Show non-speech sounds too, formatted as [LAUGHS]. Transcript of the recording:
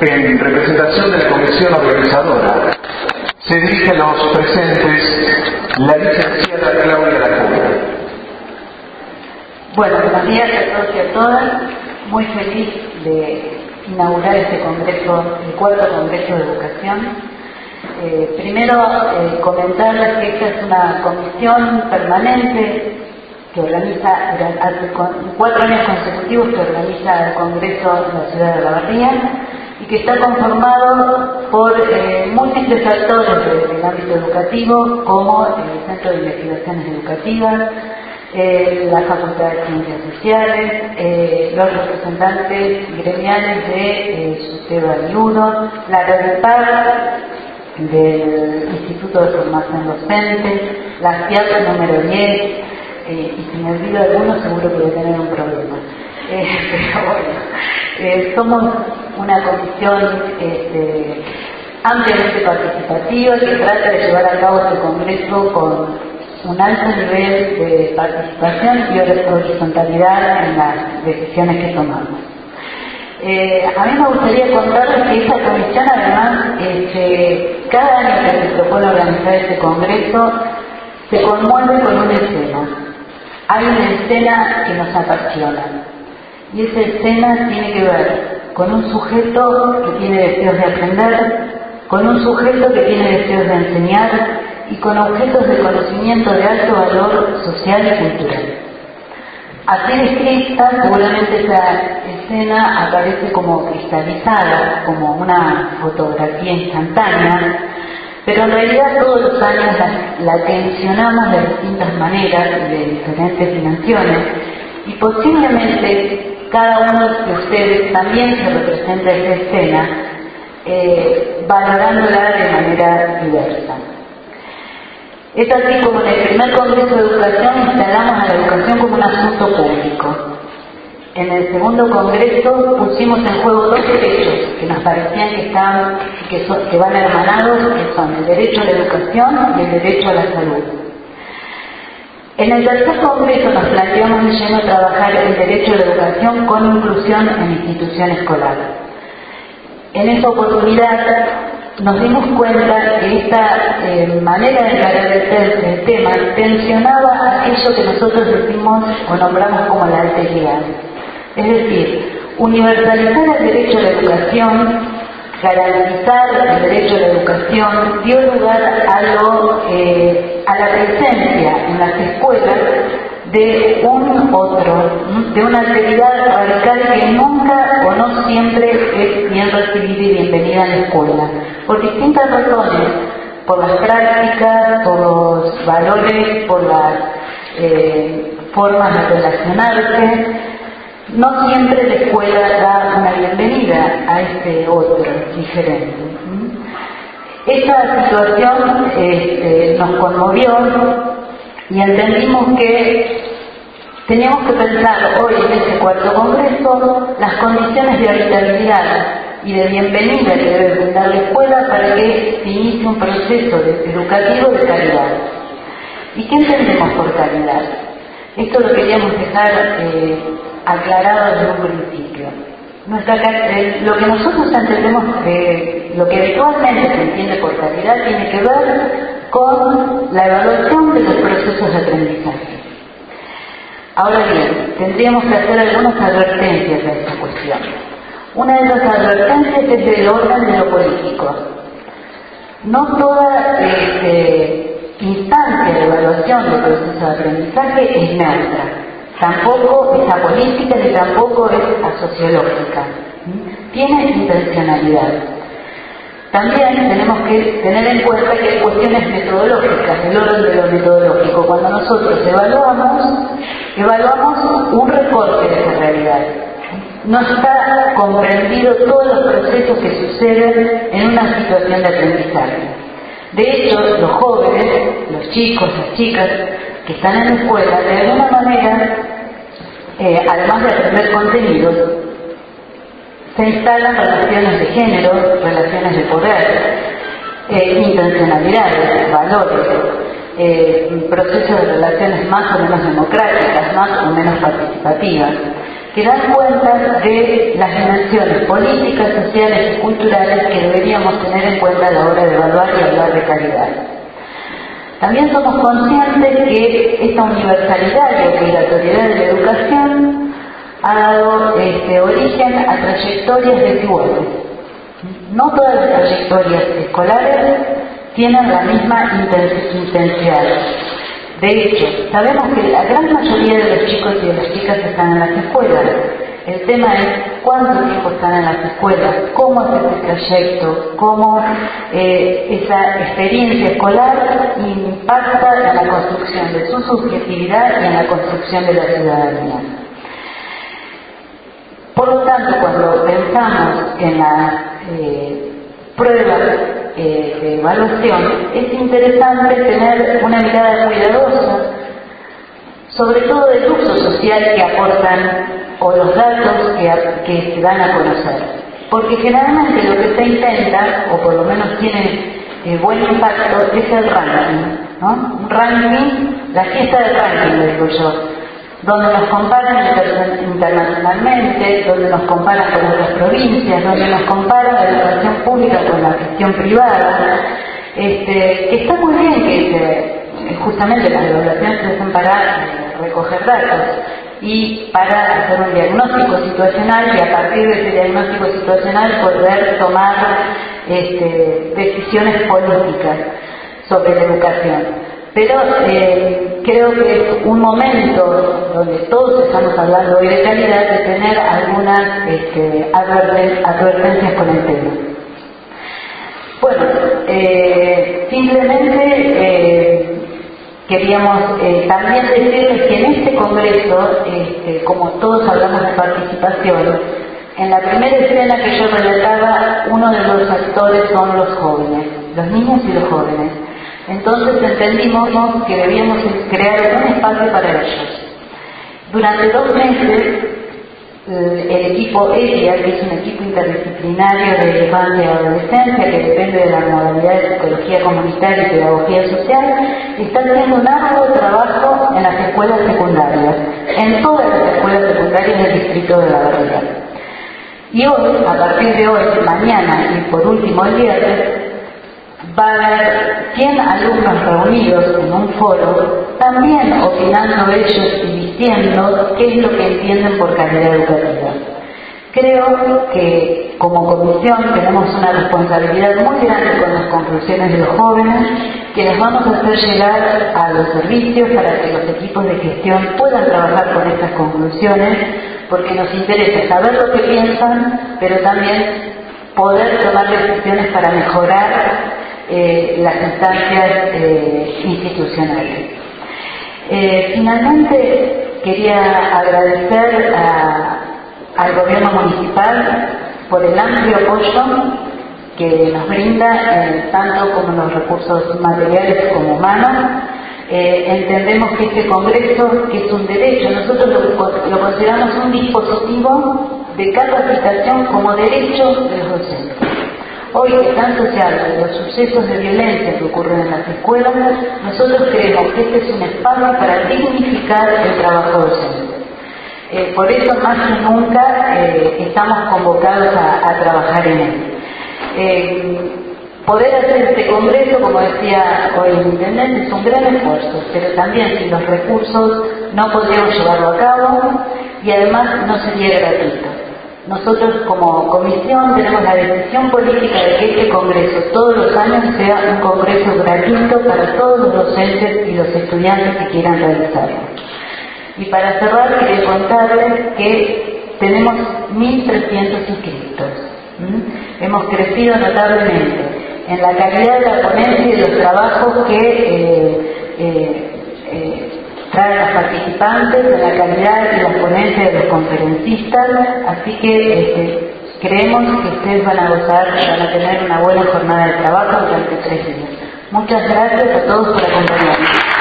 en representación de la comisión organizadora, se dirige a los presentes la licenciada Claudia Lacuna. Bueno, buenos días a todos y a todas. Muy feliz de inaugurar este congreso, el cuarto congreso de educación. Eh, primero, eh, comentarles que esta es una comisión permanente que organiza, hace cuatro años consecutivos que organiza el Congreso en la ciudad de La Barría y que está conformado por eh, múltiples actores del ámbito educativo, como el Centro de Investigaciones Educativas, eh, la Facultad de Ciencias Sociales, eh, los representantes gremiales de eh, SUTEBA y la REDEPAR del Instituto de Formación Docente, la CIAP número 10, eh, y si me olvido alguno seguro que voy a tener un problema. Eh, [LAUGHS] pero bueno, eh, somos una comisión este, ampliamente participativa que trata de llevar a cabo este congreso con un alto nivel de participación y horizontalidad en las decisiones que tomamos. Eh, a mí me gustaría contarles que esta comisión además, este, cada año que se propone organizar este congreso, se conmueve con una escena. Hay una escena que nos apasiona y esa escena tiene que ver con un sujeto que tiene deseos de aprender, con un sujeto que tiene deseos de enseñar y con objetos de conocimiento de alto valor social y cultural. Así descrita, seguramente esa escena aparece como cristalizada, como una fotografía instantánea, pero en realidad todos los años la, la tensionamos de distintas maneras, de diferentes dimensiones, y posiblemente cada uno de ustedes también se representa esa escena, eh, valorándola de manera diversa. Es así como en el primer Congreso de Educación instalamos a la educación como un asunto público. En el segundo Congreso pusimos en juego dos derechos que nos parecían que, estaban, que, son, que van hermanados, que son el derecho a la educación y el derecho a la salud. En el tercer Congreso nos planteamos de lleno trabajar el derecho a la educación con inclusión en institución escolar. En esa oportunidad nos dimos cuenta que esta eh, manera de encarar el, tema tensionaba aquello que nosotros decimos o nombramos como la alteridad. Es decir, universalizar el derecho a la educación, garantizar el derecho a la educación, dio lugar a, lo, eh, a la presencia en las escuelas de un otro, de una alteridad radical que nunca o no siempre es bien recibida y bienvenida en la escuela, por distintas razones, por las prácticas, por los valores, por las eh, formas de relacionarse. No siempre la escuela da una bienvenida a este otro diferente. Esta situación este, nos conmovió y entendimos que teníamos que pensar hoy en este cuarto congreso las condiciones de habitabilidad y de bienvenida que debe brindar la escuela para que se inicie un proceso educativo de calidad. ¿Y qué entendemos por calidad? Esto lo queríamos dejar eh, aclarado desde un principio. Eh, lo que nosotros entendemos, lo que habitualmente se entiende por calidad, tiene que ver con la evaluación de los procesos de aprendizaje. Ahora bien, tendríamos que hacer algunas advertencias a esta cuestión. Una de las advertencias es del orden de lo político. No toda este, instancia de evaluación del proceso de aprendizaje es neutra. Tampoco es apolítica ni tampoco es asociológica. Tiene intencionalidad. También tenemos que tener en cuenta que hay cuestiones metodológicas, el orden de lo metodológico. Cuando nosotros evaluamos, evaluamos un recorte de esa realidad. No está comprendido todos los procesos que suceden en una situación de aprendizaje. De hecho, los jóvenes, los chicos, las chicas que están en la escuela, de alguna manera, eh, además de aprender contenidos, se instalan relaciones de género, relaciones de poder, eh, intencionalidades, valores, eh, procesos de relaciones más o menos democráticas, más o menos participativas. que dan cuenta de las dimensiones políticas, sociales y culturales que deberíamos tener en cuenta a la hora de evaluar y hablar de calidad. También somos conscientes que esta universalidad y obligatoriedad de la educación ha dado este, origen a trayectorias desiguales. No todas las trayectorias escolares tienen la misma intensidad. De hecho, sabemos que la gran mayoría de los chicos y de las chicas están en las escuelas. El tema es cuánto tiempo están en las escuelas, cómo es ese trayecto, cómo eh, esa experiencia escolar impacta en la construcción de su subjetividad y en la construcción de la ciudadanía. Por lo tanto, cuando pensamos en las eh, pruebas eh, de evaluación, es interesante tener una mirada cuidadosa, sobre todo del uso social que aportan o los datos que, se dan a conocer. Porque generalmente lo que se intenta, o por lo menos tiene eh, buen impacto, es el ranking. ¿no? Un ranking, la fiesta del ranking, digo yo, donde nos comparan internacionalmente, donde nos comparan con otras provincias, donde nos comparan la educación pública con la gestión privada, este, que está muy bien que justamente las evaluaciones se hacen para eh, recoger datos y para hacer un diagnóstico situacional y a partir de ese diagnóstico situacional poder tomar este, decisiones políticas sobre la educación pero eh, creo que es un momento donde todos estamos hablando hoy de calidad de tener algunas este, advertencias con el tema. Bueno, eh, simplemente eh, queríamos también decirles que en este Congreso, este, como todos hablamos de participación, en la primera escena que yo relataba, uno de los actores son los jóvenes, los niños y los jóvenes. Entonces entendimos que debíamos crear un espacio para ellos. Durante dos meses, el equipo EGIA, que es un equipo interdisciplinario de infancia y adolescencia de la modalidad de psicología comunitaria y pedagogía social, está haciendo un arduo trabajo en las escuelas secundarias, en todas las escuelas secundarias del distrito de la Barriga. Y hoy, a partir de hoy, mañana y por último el viernes, va a haber 100 alumnos reunidos en un foro, también opinando ellos y diciendo qué es lo que entienden por calidad educativa. Creo que como comisión tenemos una responsabilidad muy grande con las conclusiones de los jóvenes que les vamos a hacer llegar a los servicios para que los equipos de gestión puedan trabajar con estas conclusiones porque nos interesa saber lo que piensan, pero también poder tomar decisiones para mejorar eh, las instancias eh, institucionales. Eh, finalmente, quería agradecer al gobierno municipal por el amplio apoyo que nos brinda, tanto como los recursos materiales como humanos. entendemos que este Congreso, que es un derecho, nosotros lo consideramos un dispositivo de capacitación como derecho de los docentes. Hoy que tan social los sucesos de violencia que ocurren en las escuelas, nosotros creemos que este es un espacio para dignificar el trabajo docente. Eh, por eso más que nunca eh, estamos convocados a, trabajar en él. Eh, poder hacer este congreso, como decía hoy el intendente, es un gran esfuerzo, pero también sin los recursos no podríamos llevarlo a cabo y además no sería gratuito. Nosotros como comisión tenemos la decisión política de que este Congreso todos los años sea un Congreso gratuito para todos los docentes y los estudiantes que quieran realizarlo. Y para cerrar, quería contarles que tenemos 1.300 inscritos. Hemos crecido notablemente en la calidad de la ponencia y de los trabajos que eh, eh, eh, traen los participantes, de la calidad y la ponencia de los conferencistas, así que este, creemos que ustedes van a gozar, van a tener una buena jornada de trabajo durante tres días. Muchas gracias a todos por acompañarnos.